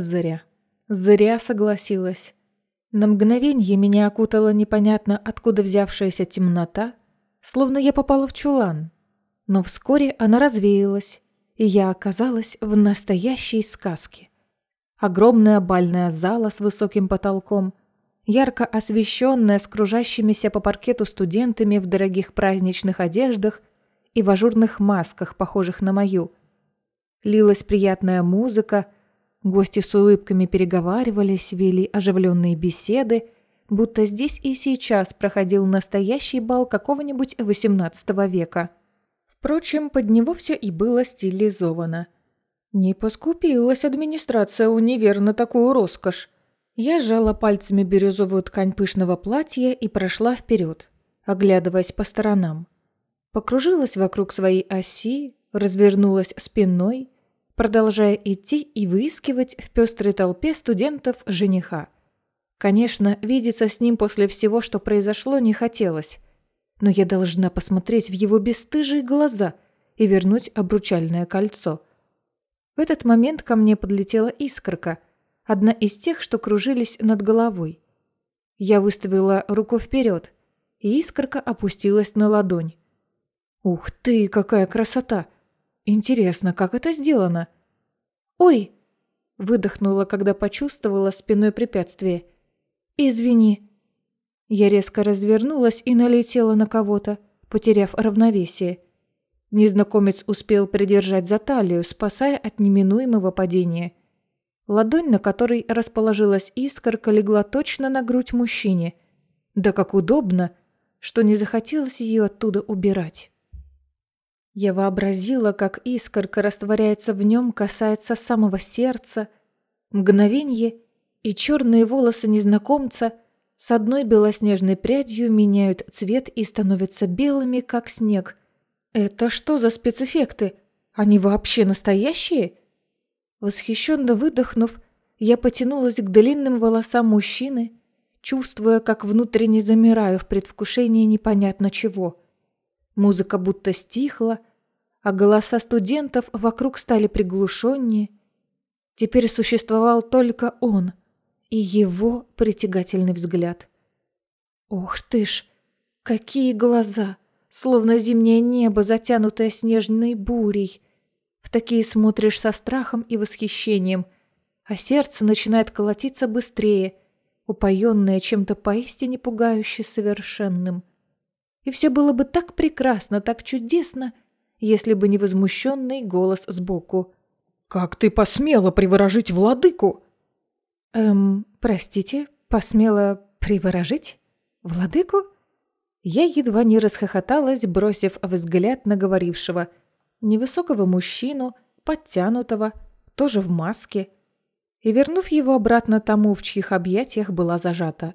Зря. Зря согласилась. На мгновенье меня окутала непонятно откуда взявшаяся темнота, словно я попала в чулан. Но вскоре она развеялась, и я оказалась в настоящей сказке. Огромная бальная зала с высоким потолком, ярко освещенная с кружащимися по паркету студентами в дорогих праздничных одеждах и в ажурных масках, похожих на мою. Лилась приятная музыка – Гости с улыбками переговаривались, вели оживленные беседы, будто здесь и сейчас проходил настоящий бал какого-нибудь XVIII века. Впрочем, под него все и было стилизовано. Не поскупилась администрация универа на такую роскошь. Я сжала пальцами бирюзовую ткань пышного платья и прошла вперед, оглядываясь по сторонам. Покружилась вокруг своей оси, развернулась спиной – продолжая идти и выискивать в пестрой толпе студентов жениха. Конечно, видеться с ним после всего, что произошло, не хотелось. Но я должна посмотреть в его бесстыжие глаза и вернуть обручальное кольцо. В этот момент ко мне подлетела искорка, одна из тех, что кружились над головой. Я выставила руку вперед, и искорка опустилась на ладонь. «Ух ты, какая красота!» Интересно, как это сделано? Ой, выдохнула, когда почувствовала спиной препятствие. Извини. Я резко развернулась и налетела на кого-то, потеряв равновесие. Незнакомец успел придержать за талию, спасая от неминуемого падения. Ладонь, на которой расположилась искорка, легла точно на грудь мужчине. Да как удобно, что не захотелось ее оттуда убирать. Я вообразила, как искорка растворяется в нем, касается самого сердца. Мгновенье, и черные волосы незнакомца с одной белоснежной прядью меняют цвет и становятся белыми, как снег. Это что за спецэффекты? Они вообще настоящие? Восхищенно выдохнув, я потянулась к длинным волосам мужчины, чувствуя, как внутренне замираю в предвкушении непонятно чего. Музыка будто стихла, а голоса студентов вокруг стали приглушеннее. Теперь существовал только он и его притягательный взгляд. Ох ты ж, какие глаза, словно зимнее небо, затянутое снежной бурей. В такие смотришь со страхом и восхищением, а сердце начинает колотиться быстрее, упоенное чем-то поистине пугающе совершенным. И все было бы так прекрасно, так чудесно, если бы не возмущенный голос сбоку. «Как ты посмела приворожить владыку?» «Эм, простите, посмела приворожить? Владыку?» Я едва не расхохоталась, бросив взгляд на говорившего. Невысокого мужчину, подтянутого, тоже в маске, и вернув его обратно тому, в чьих объятиях была зажата.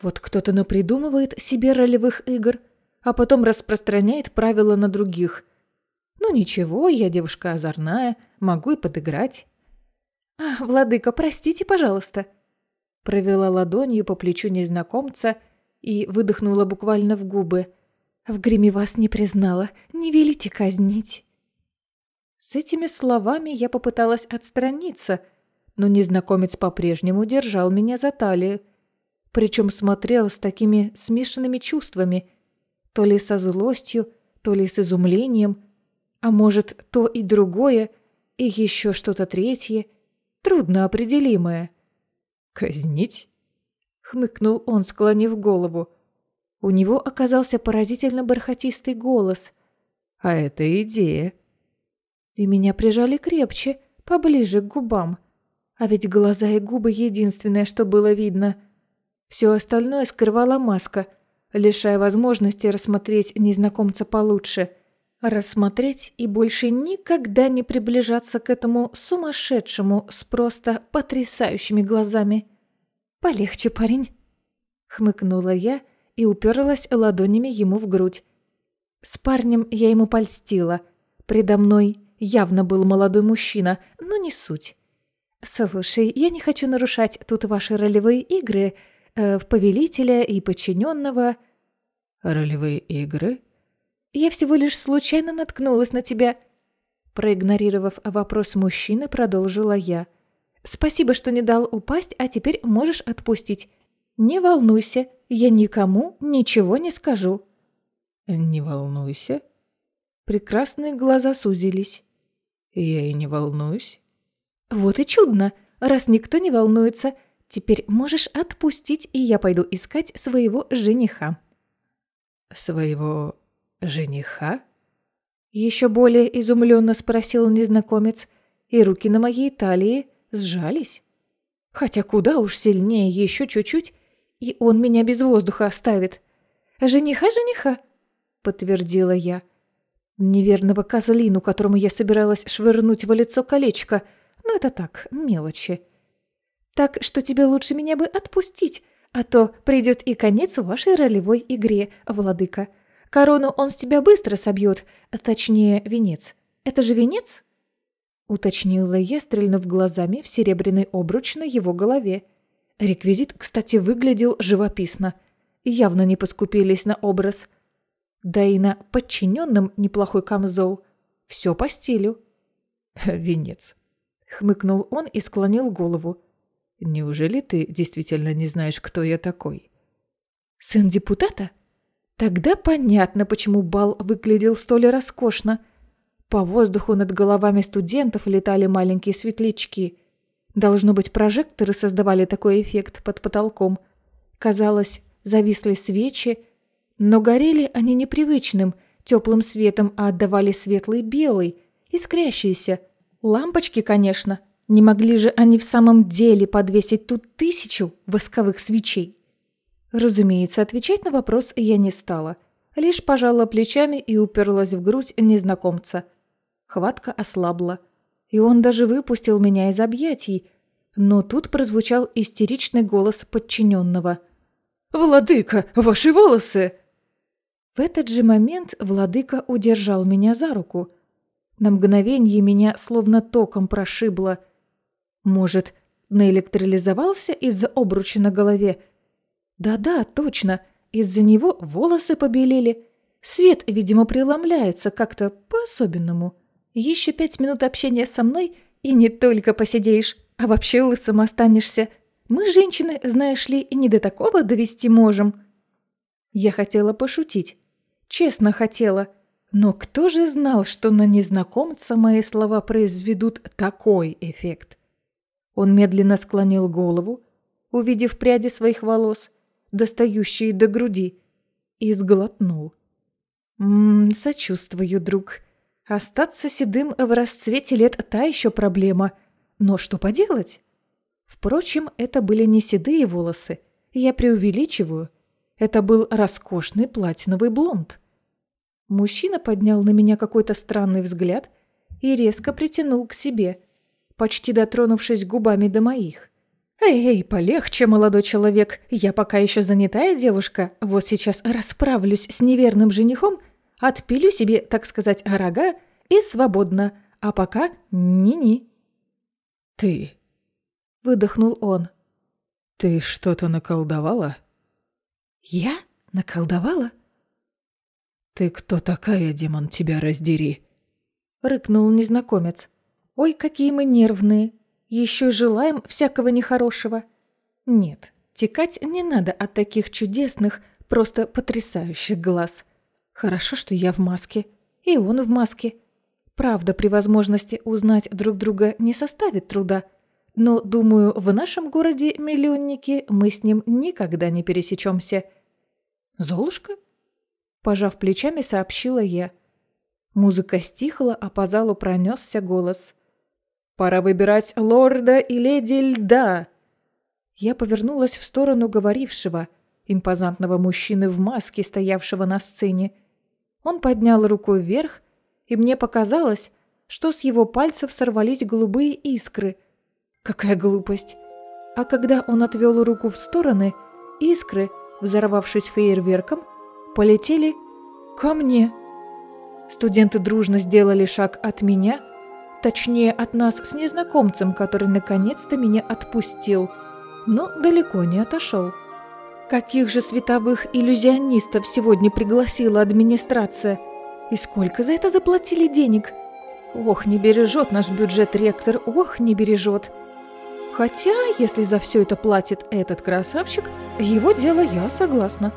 Вот кто-то напридумывает себе ролевых игр, а потом распространяет правила на других. Ну ничего, я девушка озорная, могу и подыграть. А, владыка, простите, пожалуйста. Провела ладонью по плечу незнакомца и выдохнула буквально в губы. В гриме вас не признала, не велите казнить. С этими словами я попыталась отстраниться, но незнакомец по-прежнему держал меня за талию, причем смотрел с такими смешанными чувствами, то ли со злостью, то ли с изумлением, а может, то и другое, и еще что-то третье, трудно определимое. «Казнить?» — хмыкнул он, склонив голову. У него оказался поразительно бархатистый голос. «А это идея». И меня прижали крепче, поближе к губам. А ведь глаза и губы — единственное, что было видно. Все остальное скрывала маска, лишая возможности рассмотреть незнакомца получше — рассмотреть и больше никогда не приближаться к этому сумасшедшему с просто потрясающими глазами. «Полегче, парень», — хмыкнула я и уперлась ладонями ему в грудь. С парнем я ему польстила. Предо мной явно был молодой мужчина, но не суть. «Слушай, я не хочу нарушать тут ваши ролевые игры э, в повелителя и подчиненного». «Ролевые игры?» Я всего лишь случайно наткнулась на тебя». Проигнорировав вопрос мужчины, продолжила я. Спасибо, что не дал упасть, а теперь можешь отпустить. Не волнуйся, я никому ничего не скажу». «Не волнуйся». Прекрасные глаза сузились. «Я и не волнуюсь». «Вот и чудно, раз никто не волнуется. Теперь можешь отпустить, и я пойду искать своего жениха». «Своего жениха?» Еще более изумленно спросил незнакомец, и руки на моей талии сжались. Хотя куда уж сильнее, еще чуть-чуть, и он меня без воздуха оставит. «Жениха, жениха!» — подтвердила я. Неверного козлину, которому я собиралась швырнуть в лицо колечко. Но это так, мелочи. Так что тебе лучше меня бы отпустить, а то придет и конец вашей ролевой игре, владыка. Корону он с тебя быстро собьет, точнее, венец. Это же венец?» Уточнила я, стрельнув глазами в серебряный обруч на его голове. Реквизит, кстати, выглядел живописно. Явно не поскупились на образ. Да и на подчиненном неплохой камзол. Все по стилю. «Венец», — хмыкнул он и склонил голову. «Неужели ты действительно не знаешь, кто я такой?» «Сын депутата?» Тогда понятно, почему бал выглядел столь роскошно. По воздуху над головами студентов летали маленькие светлячки. Должно быть, прожекторы создавали такой эффект под потолком. Казалось, зависли свечи, но горели они непривычным, теплым светом, а отдавали светлый белый, искрящийся. Лампочки, конечно. Не могли же они в самом деле подвесить тут тысячу восковых свечей. Разумеется, отвечать на вопрос я не стала. Лишь пожала плечами и уперлась в грудь незнакомца. Хватка ослабла. И он даже выпустил меня из объятий. Но тут прозвучал истеричный голос подчиненного. «Владыка, ваши волосы!» В этот же момент владыка удержал меня за руку. На мгновение меня словно током прошибло. Может, наэлектролизовался из-за обруча на голове да-да, точно, из-за него волосы побелели. Свет, видимо, преломляется как-то по-особенному. Еще пять минут общения со мной, и не только посидеешь, а вообще лысым останешься. Мы, женщины, знаешь ли, и не до такого довести можем. Я хотела пошутить. Честно хотела. Но кто же знал, что на незнакомца мои слова произведут такой эффект? Он медленно склонил голову, увидев пряди своих волос, достающие до груди, и сглотнул. «Ммм, сочувствую, друг. Остаться седым в расцвете лет – та еще проблема. Но что поделать?» Впрочем, это были не седые волосы. Я преувеличиваю. Это был роскошный платиновый блонд. Мужчина поднял на меня какой-то странный взгляд и резко притянул к себе, почти дотронувшись губами до моих. «Эй, полегче, молодой человек, я пока еще занятая девушка, вот сейчас расправлюсь с неверным женихом, отпилю себе, так сказать, рога и свободно, а пока ни-ни». «Ты...» — выдохнул он. «Ты что-то наколдовала?» «Я? Наколдовала?» «Ты кто такая, демон, тебя раздери?» — рыкнул незнакомец. «Ой, какие мы нервные!» Еще желаем всякого нехорошего. Нет, текать не надо от таких чудесных, просто потрясающих глаз. Хорошо, что я в маске. И он в маске. Правда, при возможности узнать друг друга не составит труда. Но, думаю, в нашем городе миллионники мы с ним никогда не пересечемся. «Золушка?» Пожав плечами, сообщила я. Музыка стихла, а по залу пронесся голос. Пора выбирать лорда и леди льда. Я повернулась в сторону говорившего, импозантного мужчины в маске, стоявшего на сцене. Он поднял руку вверх, и мне показалось, что с его пальцев сорвались голубые искры. Какая глупость! А когда он отвел руку в стороны, искры, взорвавшись фейерверком, полетели ко мне. Студенты дружно сделали шаг от меня – Точнее, от нас с незнакомцем, который наконец-то меня отпустил, но далеко не отошел. Каких же световых иллюзионистов сегодня пригласила администрация? И сколько за это заплатили денег? Ох, не бережет наш бюджет ректор, ох, не бережет. Хотя, если за все это платит этот красавчик, его дело я согласна.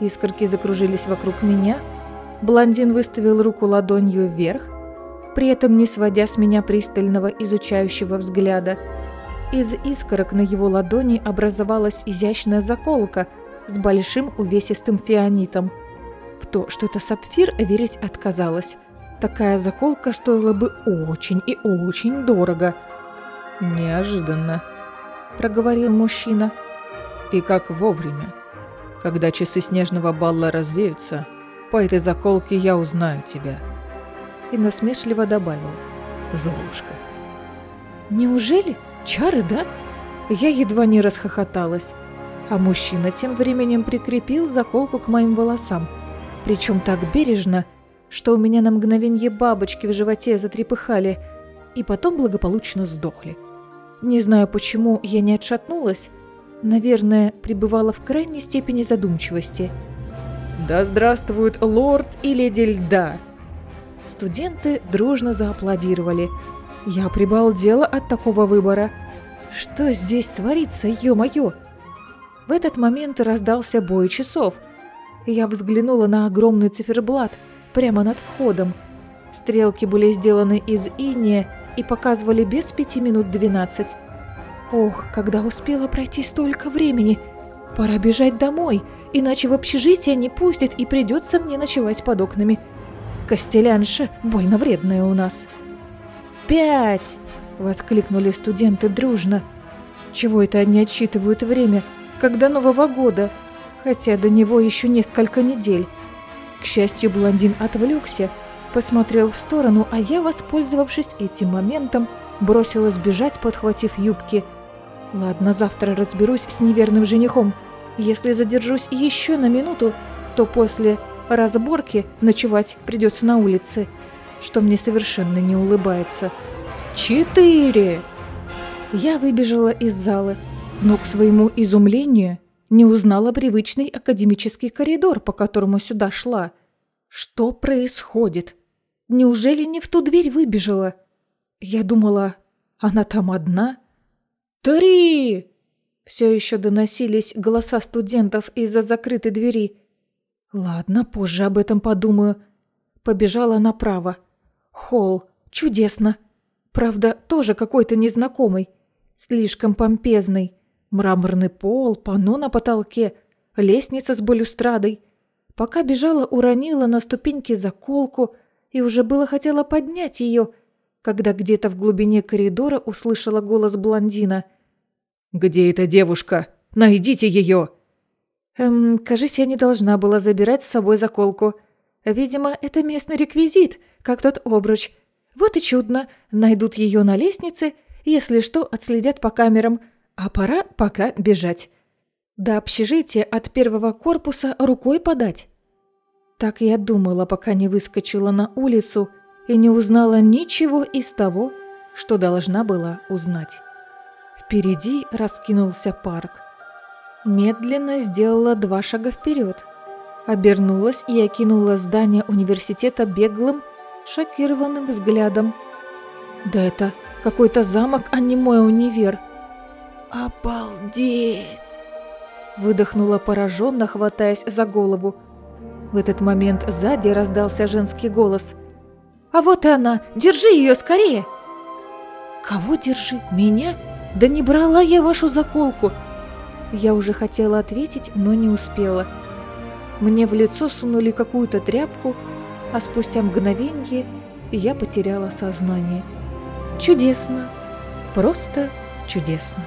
Искорки закружились вокруг меня. Блондин выставил руку ладонью вверх, при этом не сводя с меня пристального изучающего взгляда. Из искорок на его ладони образовалась изящная заколка с большим увесистым фианитом. В то, что это сапфир, верить отказалась. Такая заколка стоила бы очень и очень дорого. «Неожиданно», – проговорил мужчина. «И как вовремя. Когда часы снежного балла развеются, по этой заколке я узнаю тебя». И насмешливо добавил. «Золушка». «Неужели? Чары, да?» Я едва не расхохоталась. А мужчина тем временем прикрепил заколку к моим волосам. Причем так бережно, что у меня на мгновенье бабочки в животе затрепыхали и потом благополучно сдохли. Не знаю, почему я не отшатнулась. Наверное, пребывала в крайней степени задумчивости. «Да здравствует лорд и леди льда!» Студенты дружно зааплодировали. Я прибалдела от такого выбора. Что здесь творится, ё-моё? В этот момент раздался бой часов. Я взглянула на огромный циферблат – прямо над входом. Стрелки были сделаны из иния и показывали без пяти минут двенадцать. Ох, когда успела пройти столько времени! Пора бежать домой, иначе в общежитие не пустят и придется мне ночевать под окнами. Костелянша больно вредная у нас. «Пять!» – воскликнули студенты дружно. Чего это они отсчитывают время, когда Нового года, хотя до него еще несколько недель. К счастью, блондин отвлекся, посмотрел в сторону, а я, воспользовавшись этим моментом, бросилась бежать, подхватив юбки. Ладно, завтра разберусь с неверным женихом. Если задержусь еще на минуту, то после разборки ночевать придется на улице, что мне совершенно не улыбается. Четыре! Я выбежала из зала, но к своему изумлению не узнала привычный академический коридор, по которому сюда шла. Что происходит? Неужели не в ту дверь выбежала? Я думала, она там одна. «Три!» Все еще доносились голоса студентов из-за закрытой двери. Ладно, позже об этом подумаю. Побежала направо. Холл. Чудесно. Правда, тоже какой-то незнакомый. Слишком помпезный. Мраморный пол, панно на потолке, лестница с балюстрадой. Пока бежала, уронила на ступеньки заколку и уже было хотела поднять ее, когда где-то в глубине коридора услышала голос блондина. «Где эта девушка? Найдите ее!» Эм, кажись, я не должна была забирать с собой заколку. Видимо, это местный реквизит, как тот обруч. Вот и чудно, найдут ее на лестнице, если что, отследят по камерам – а пора пока бежать. До общежития от первого корпуса рукой подать. Так я думала, пока не выскочила на улицу и не узнала ничего из того, что должна была узнать. Впереди раскинулся парк. Медленно сделала два шага вперед. Обернулась и окинула здание университета беглым, шокированным взглядом. Да это какой-то замок, а не мой универ – «Обалдеть!» Выдохнула пораженно, хватаясь за голову. В этот момент сзади раздался женский голос. «А вот и она! Держи ее скорее!» «Кого держи? Меня? Да не брала я вашу заколку!» Я уже хотела ответить, но не успела. Мне в лицо сунули какую-то тряпку, а спустя мгновение я потеряла сознание. Чудесно! Просто чудесно!